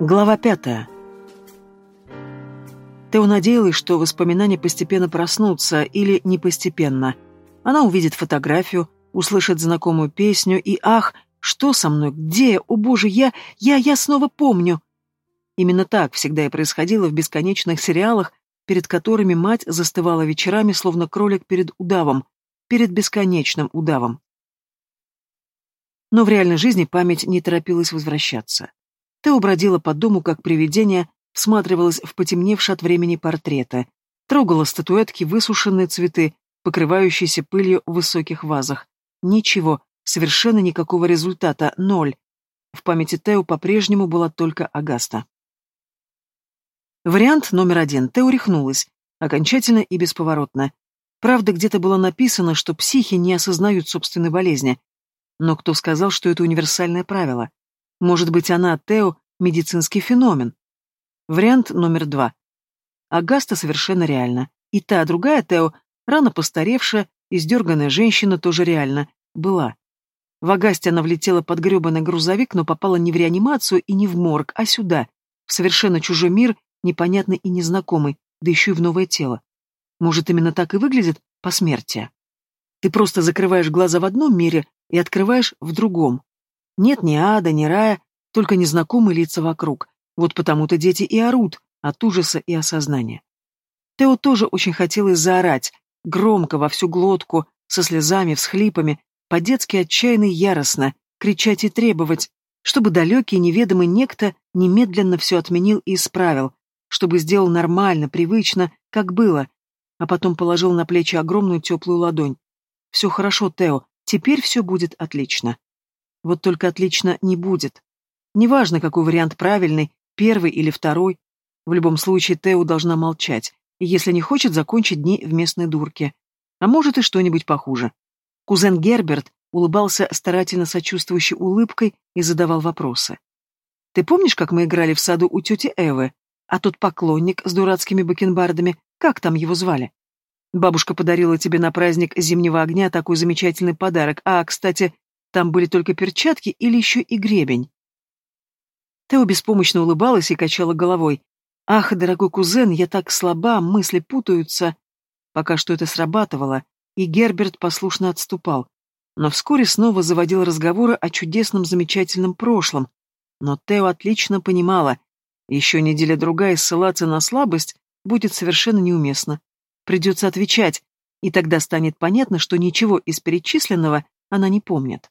Глава пятая. Тео надеялась, что воспоминания постепенно проснутся, или не постепенно. Она увидит фотографию, услышит знакомую песню и «Ах, что со мной? Где? О боже, я... я... я снова помню!» Именно так всегда и происходило в бесконечных сериалах, перед которыми мать застывала вечерами, словно кролик перед удавом, перед бесконечным удавом. Но в реальной жизни память не торопилась возвращаться. Тео бродила по дому, как привидение, всматривалась в потемневшие от времени портреты, трогала статуэтки, высушенные цветы, покрывающиеся пылью в высоких вазах. Ничего, совершенно никакого результата, ноль. В памяти Тео по-прежнему была только Агаста. Вариант номер один. Тео рехнулась. Окончательно и бесповоротно. Правда, где-то было написано, что психи не осознают собственной болезни. Но кто сказал, что это универсальное правило? Может быть, она, Тео, медицинский феномен? Вариант номер два. Агаста совершенно реально. И та, другая Тео, рано постаревшая, издерганная женщина, тоже реально, была. В Агасте она влетела под гребаный грузовик, но попала не в реанимацию и не в морг, а сюда, в совершенно чужой мир, непонятный и незнакомый, да еще и в новое тело. Может, именно так и выглядит посмертие? Ты просто закрываешь глаза в одном мире и открываешь в другом. Нет ни ада, ни рая, только незнакомые лица вокруг. Вот потому-то дети и орут от ужаса и осознания. Тео тоже очень хотелось заорать, громко, во всю глотку, со слезами, всхлипами, по-детски отчаянно и яростно, кричать и требовать, чтобы далекий неведомый некто немедленно все отменил и исправил, чтобы сделал нормально, привычно, как было, а потом положил на плечи огромную теплую ладонь. «Все хорошо, Тео, теперь все будет отлично». Вот только отлично не будет. Неважно, какой вариант правильный, первый или второй. В любом случае, Тео должна молчать, если не хочет закончить дни в местной дурке. А может и что-нибудь похуже. Кузен Герберт улыбался старательно сочувствующей улыбкой и задавал вопросы. «Ты помнишь, как мы играли в саду у тети Эвы? А тот поклонник с дурацкими бакенбардами, как там его звали? Бабушка подарила тебе на праздник зимнего огня такой замечательный подарок. А, кстати, там были только перчатки или еще и гребень. Тео беспомощно улыбалась и качала головой. «Ах, дорогой кузен, я так слаба, мысли путаются». Пока что это срабатывало, и Герберт послушно отступал. Но вскоре снова заводил разговоры о чудесном замечательном прошлом. Но Тео отлично понимала, еще неделя-другая ссылаться на слабость будет совершенно неуместно. Придется отвечать, и тогда станет понятно, что ничего из перечисленного она не помнит.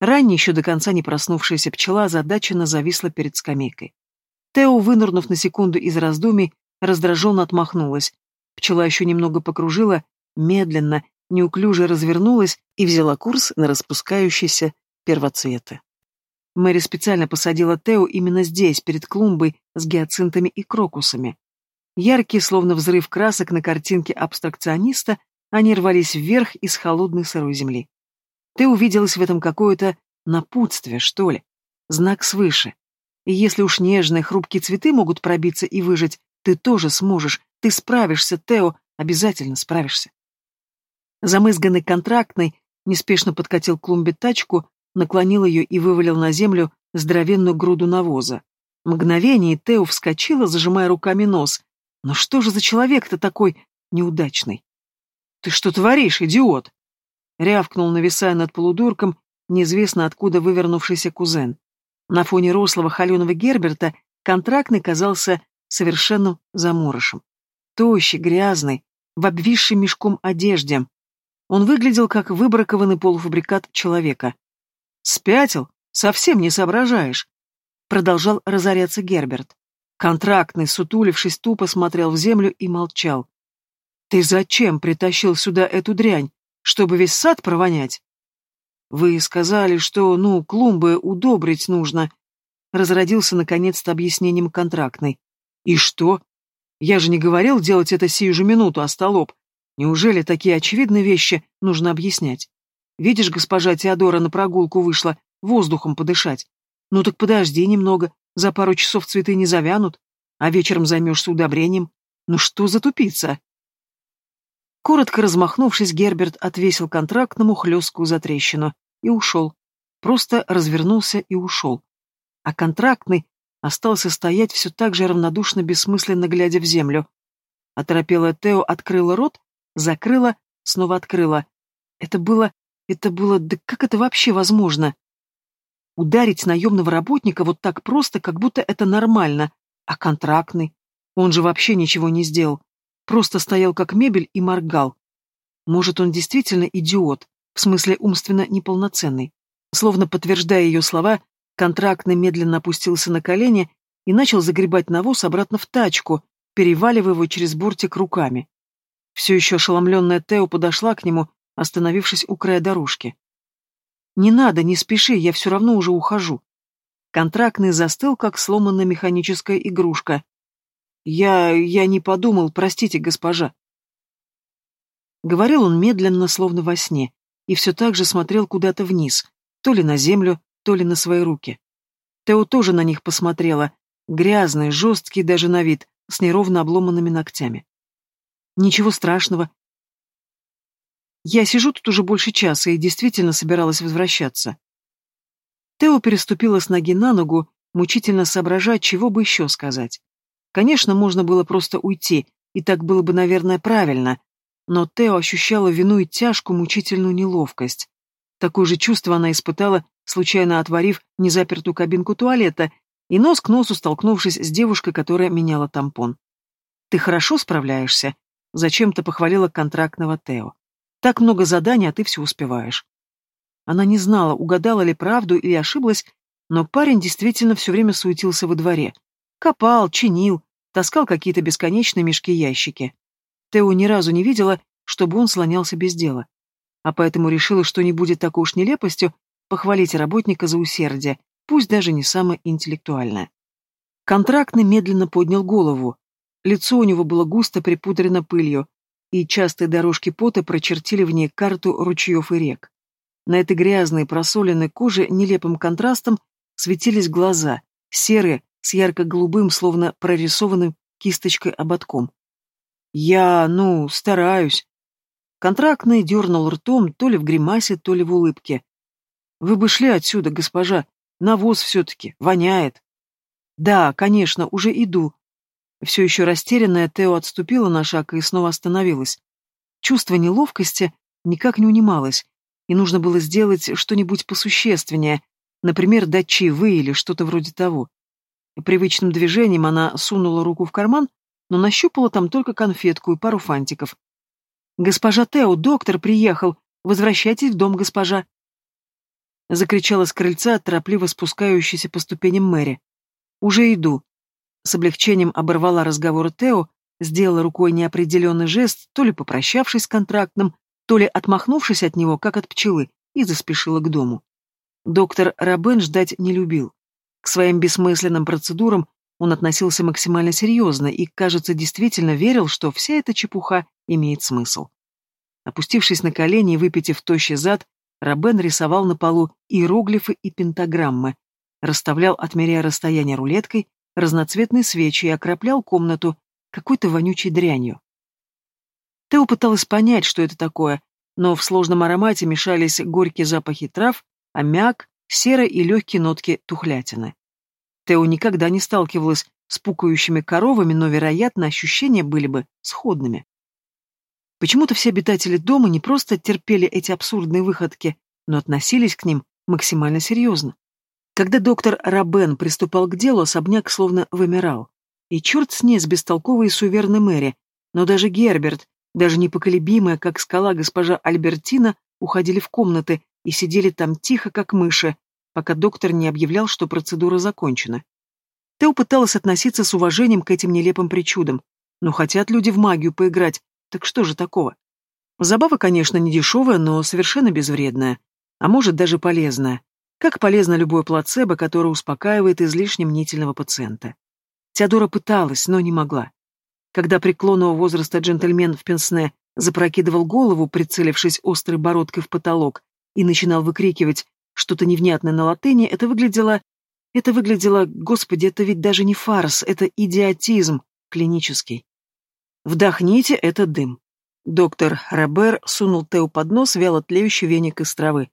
Ранее, еще до конца не проснувшаяся пчела озадаченно зависла перед скамейкой. Тео, вынырнув на секунду из раздумий, раздраженно отмахнулась. Пчела еще немного покружила, медленно, неуклюже развернулась и взяла курс на распускающиеся первоцветы. Мэри специально посадила Тео именно здесь, перед клумбой с гиацинтами и крокусами. Яркие, словно взрыв красок на картинке абстракциониста, они рвались вверх из холодной сырой земли. Ты увиделась в этом какое-то напутствие, что ли, знак свыше. И если уж нежные, хрупкие цветы могут пробиться и выжить, ты тоже сможешь, ты справишься, Тео, обязательно справишься. Замызганный контрактный неспешно подкатил к клумбе тачку, наклонил ее и вывалил на землю здоровенную груду навоза. Мгновение, Тео вскочила, зажимая руками нос. Но что же за человек-то такой неудачный? «Ты что творишь, идиот?» Рявкнул, нависая над полудурком, неизвестно откуда вывернувшийся кузен. На фоне рослого холеного Герберта контрактный казался совершенно заморышем. Тощий, грязный, в обвисшей мешком одежде. Он выглядел как выбракованный полуфабрикат человека. «Спятил? Совсем не соображаешь!» Продолжал разоряться Герберт. Контрактный, сутулившись, тупо смотрел в землю и молчал. «Ты зачем притащил сюда эту дрянь? Чтобы весь сад провонять. Вы сказали, что, ну, клумбы удобрить нужно. Разродился наконец-то объяснением контрактной. И что? Я же не говорил делать это сию же минуту, остолоп. Неужели такие очевидные вещи нужно объяснять? Видишь, госпожа Теодора на прогулку вышла, воздухом подышать. Ну так подожди немного, за пару часов цветы не завянут, а вечером займешься удобрением. Ну что за тупица? Коротко размахнувшись, Герберт отвесил контрактному хлесткую затрещину и ушел. Просто развернулся и ушел. А контрактный, остался стоять все так же равнодушно, бессмысленно глядя в землю. Оторопелая Тео открыла рот, закрыла, снова открыла. Это было... это было... да как это вообще возможно? Ударить наемного работника вот так просто, как будто это нормально. А контрактный? Он же вообще ничего не сделал. Просто стоял как мебель и моргал. Может, он действительно идиот, в смысле умственно неполноценный. Словно подтверждая ее слова, контрактный медленно опустился на колени и начал загребать навоз обратно в тачку, переваливая его через бортик руками. Все еще ошеломленная Тео подошла к нему, остановившись у края дорожки. «Не надо, не спеши, я все равно уже ухожу». Контрактный застыл, как сломанная механическая игрушка. «Я... я не подумал, простите, госпожа». Говорил он медленно, словно во сне, и все так же смотрел куда-то вниз, то ли на землю, то ли на свои руки. Тео тоже на них посмотрела, грязные, жесткие даже на вид, с неровно обломанными ногтями. Ничего страшного. Я сижу тут уже больше часа и действительно собиралась возвращаться. Тео переступила с ноги на ногу, мучительно соображая, чего бы еще сказать. Конечно, можно было просто уйти, и так было бы, наверное, правильно, но Тео ощущала вину и тяжкую мучительную неловкость. Такое же чувство она испытала, случайно отворив незапертую кабинку туалета и нос к носу столкнувшись с девушкой, которая меняла тампон. «Ты хорошо справляешься?» — зачем-то похвалила контрактного Тео. «Так много заданий, а ты все успеваешь». Она не знала, угадала ли правду или ошиблась, но парень действительно все время суетился во дворе. Копал, чинил, таскал какие-то бесконечные мешки-ящики. Тео ни разу не видела, чтобы он слонялся без дела. А поэтому решила, что не будет такой уж нелепостью похвалить работника за усердие, пусть даже не самое интеллектуальное. Контрактный медленно поднял голову. Лицо у него было густо припудрено пылью, и частые дорожки пота прочертили в ней карту ручьев и рек. На этой грязной, просоленной коже нелепым контрастом светились глаза, серые, с ярко-голубым, словно прорисованным кисточкой ободком. «Я, ну, стараюсь». Контрактный дернул ртом то ли в гримасе, то ли в улыбке. «Вы бы шли отсюда, госпожа, Навоз все-таки, воняет. Да, конечно, уже иду. Все еще растерянная Тео отступила на шаг и снова остановилась. Чувство неловкости никак не унималось, и нужно было сделать что-нибудь посущественнее, например, дать чаевые или что-то вроде того. Привычным движением она сунула руку в карман, но нащупала там только конфетку и пару фантиков. «Госпожа Тео, доктор приехал! Возвращайтесь в дом, госпожа!» — закричала с крыльца, торопливо спускающаяся по ступеням Мэри. «Уже иду». С облегчением оборвала разговор Тео, сделала рукой неопределенный жест, то ли попрощавшись с контрактным, то ли отмахнувшись от него, как от пчелы, и заспешила к дому. Доктор Рабен ждать не любил. К своим бессмысленным процедурам он относился максимально серьезно и, кажется, действительно верил, что вся эта чепуха имеет смысл. Опустившись на колени и выпитив тощий зад, Рабен рисовал на полу иероглифы и пентаграммы, расставлял, отмеряя расстояние рулеткой, разноцветные свечи и окроплял комнату какой-то вонючей дрянью. Тео пыталась понять, что это такое, но в сложном аромате мешались горькие запахи трав, аммиак, сера и легкие нотки тухлятины. Тео никогда не сталкивалась с пукающими коровами, но, вероятно, ощущения были бы сходными. Почему-то все обитатели дома не просто терпели эти абсурдные выходки, но относились к ним максимально серьезно. Когда доктор Рабен приступал к делу, особняк словно вымирал. И черт с ней с бестолковой и суверной Мэри, но даже Герберт, даже непоколебимая, как скала госпожа Альбертина, уходили в комнаты и сидели там тихо, как мыши, пока доктор не объявлял, что процедура закончена. Тео пыталась относиться с уважением к этим нелепым причудам. Но хотят люди в магию поиграть, так что же такого? Забава, конечно, не дешевая, но совершенно безвредная. А может, даже полезная. Как полезно любое плацебо, которое успокаивает излишне мнительного пациента. Теодора пыталась, но не могла. Когда преклонного возраста джентльмен в пенсне запрокидывал голову, прицелившись острой бородкой в потолок, и начинал выкрикивать что-то невнятное на латыни, это выглядело... Это выглядело... Господи, это ведь даже не фарс, это идиотизм клинический. Вдохните этот дым. Доктор Робер сунул Тео под нос вяло тлеющий веник из травы.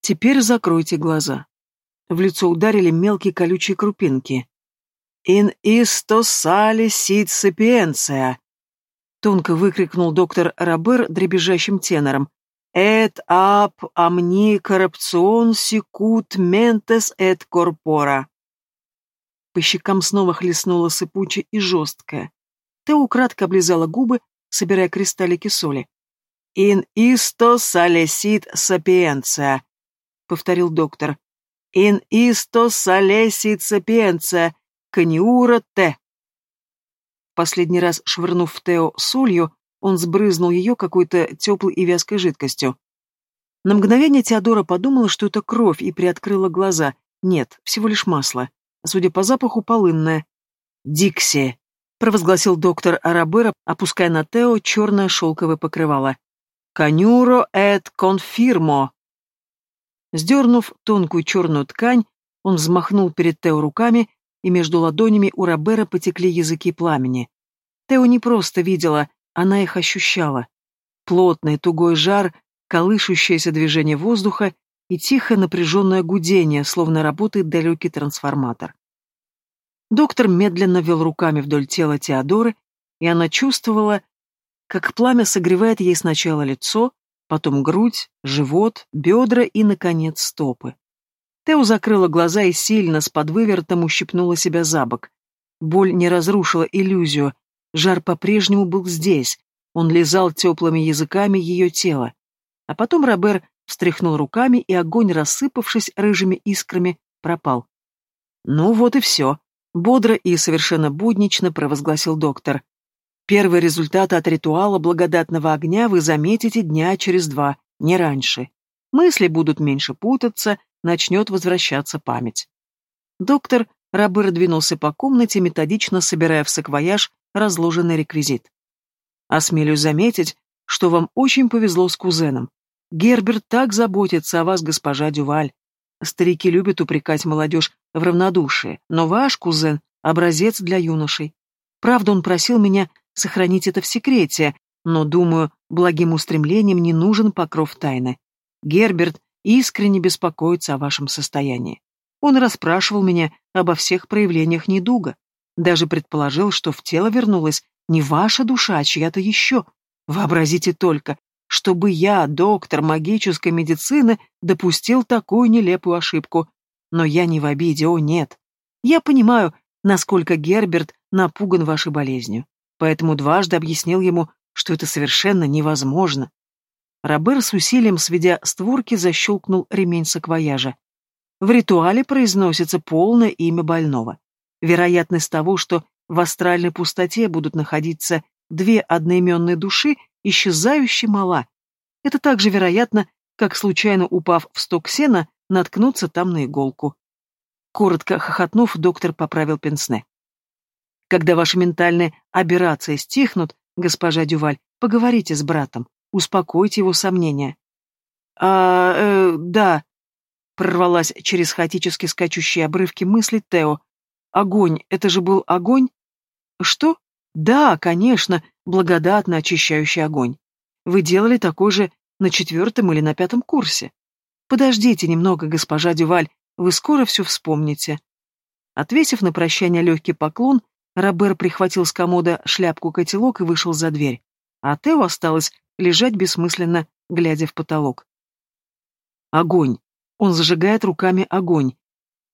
Теперь закройте глаза. В лицо ударили мелкие колючие крупинки. «In isto sale sit sapientia!» Тонко выкрикнул доктор Робер дребезжащим тенором. «Et ab amni corruption sicut mentes et corpora!» По щекам снова хлестнуло сыпуче и жесткое. Тео украдко облизала губы, собирая кристаллики соли. «In isto sale sit sapientia», — повторил доктор. «In isto sale sit sapientia, Каниура Т. Последний раз швырнув Тео солью, он сбрызнул ее какой-то теплой и вязкой жидкостью. На мгновение Теодора подумала, что это кровь, и приоткрыла глаза. Нет, всего лишь масло. Судя по запаху, полынное. «Дикси!» — провозгласил доктор Арабера, опуская на Тео черное шелковое покрывало. «Канюро эт конфирмо!» Сдернув тонкую черную ткань, он взмахнул перед Тео руками, и между ладонями у Робера потекли языки пламени. Тео не просто видела, она их ощущала. Плотный, тугой жар, колышущееся движение воздуха и тихое напряженное гудение, словно работает далекий трансформатор. Доктор медленно вел руками вдоль тела Теодоры, и она чувствовала, как пламя согревает ей сначала лицо, потом грудь, живот, бедра и, наконец, стопы. Тео закрыла глаза и сильно с подвывертом ущипнула себя за бок. Боль не разрушила иллюзию. Жар по-прежнему был здесь. Он лизал теплыми языками ее тело. А потом Робер встряхнул руками, и огонь, рассыпавшись рыжими искрами, пропал. «Ну вот и все», — бодро и совершенно буднично провозгласил доктор. «Первые результаты от ритуала благодатного огня вы заметите дня через два, не раньше. Мысли будут меньше путаться, начнет возвращаться память. Доктор Рабыр двинулся по комнате, методично собирая в саквояж разложенный реквизит. «Осмелюсь заметить, что вам очень повезло с кузеном. Герберт так заботится о вас, госпожа Дюваль. Старики любят упрекать молодежь в равнодушии, но ваш кузен — образец для юношей. Правда, он просил меня сохранить это в секрете, но, думаю, благим устремлением не нужен покров тайны. Герберт искренне беспокоится о вашем состоянии. Он расспрашивал меня обо всех проявлениях недуга. Даже предположил, что в тело вернулась не ваша душа, а чья-то еще. Вообразите только, чтобы я, доктор магической медицины, допустил такую нелепую ошибку. Но я не в обиде, о нет. Я понимаю, насколько Герберт напуган вашей болезнью, поэтому дважды объяснил ему, что это совершенно невозможно. Робер с усилием, сведя створки, защелкнул ремень саквояжа. В ритуале произносится полное имя больного. Вероятность того, что в астральной пустоте будут находиться две одноименные души, исчезающе мала. Это так же вероятно, как, случайно упав в сток сена, наткнуться там на иголку. Коротко хохотнув, доктор поправил пенсне. Когда ваши ментальные аберрации стихнут, госпожа Дюваль, поговорите с братом. Успокойте его сомнения. «А, э, да», — прорвалась через хаотически скачущие обрывки мысли Тео. «Огонь, это же был огонь?» «Что?» «Да, конечно, благодатно очищающий огонь. Вы делали такой же на четвертом или на пятом курсе. Подождите немного, госпожа Дюваль, вы скоро все вспомните». Отвесив на прощание легкий поклон, Робер прихватил с комода шляпку-котелок и вышел за дверь. А Тео осталось лежать бессмысленно, глядя в потолок. Огонь. Он зажигает руками огонь.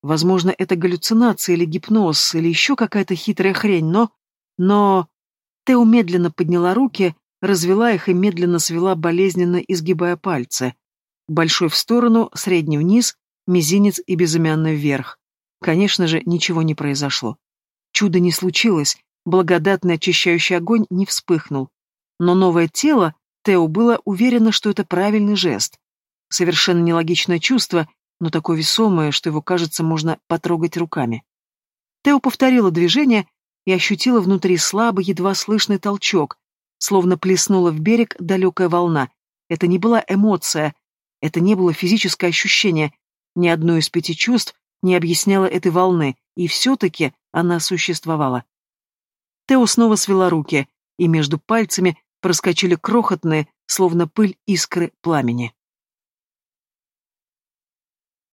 Возможно, это галлюцинация или гипноз, или еще какая-то хитрая хрень, но... Но... Тео медленно подняла руки, развела их и медленно свела, болезненно изгибая пальцы. Большой в сторону, средний вниз, мизинец и безымянный вверх. Конечно же, ничего не произошло. Чудо не случилось, благодатный очищающий огонь не вспыхнул. Но новое тело, Тео было уверено, что это правильный жест. Совершенно нелогичное чувство, но такое весомое, что его, кажется, можно потрогать руками. Тео повторила движение и ощутила внутри слабый, едва слышный толчок, словно плеснула в берег далекая волна. Это не была эмоция, это не было физическое ощущение, ни одно из пяти чувств не объясняло этой волны, и все-таки она существовала. Тео снова свела руки, и между пальцами проскочили крохотные, словно пыль искры пламени.